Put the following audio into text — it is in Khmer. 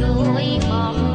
ជួយបង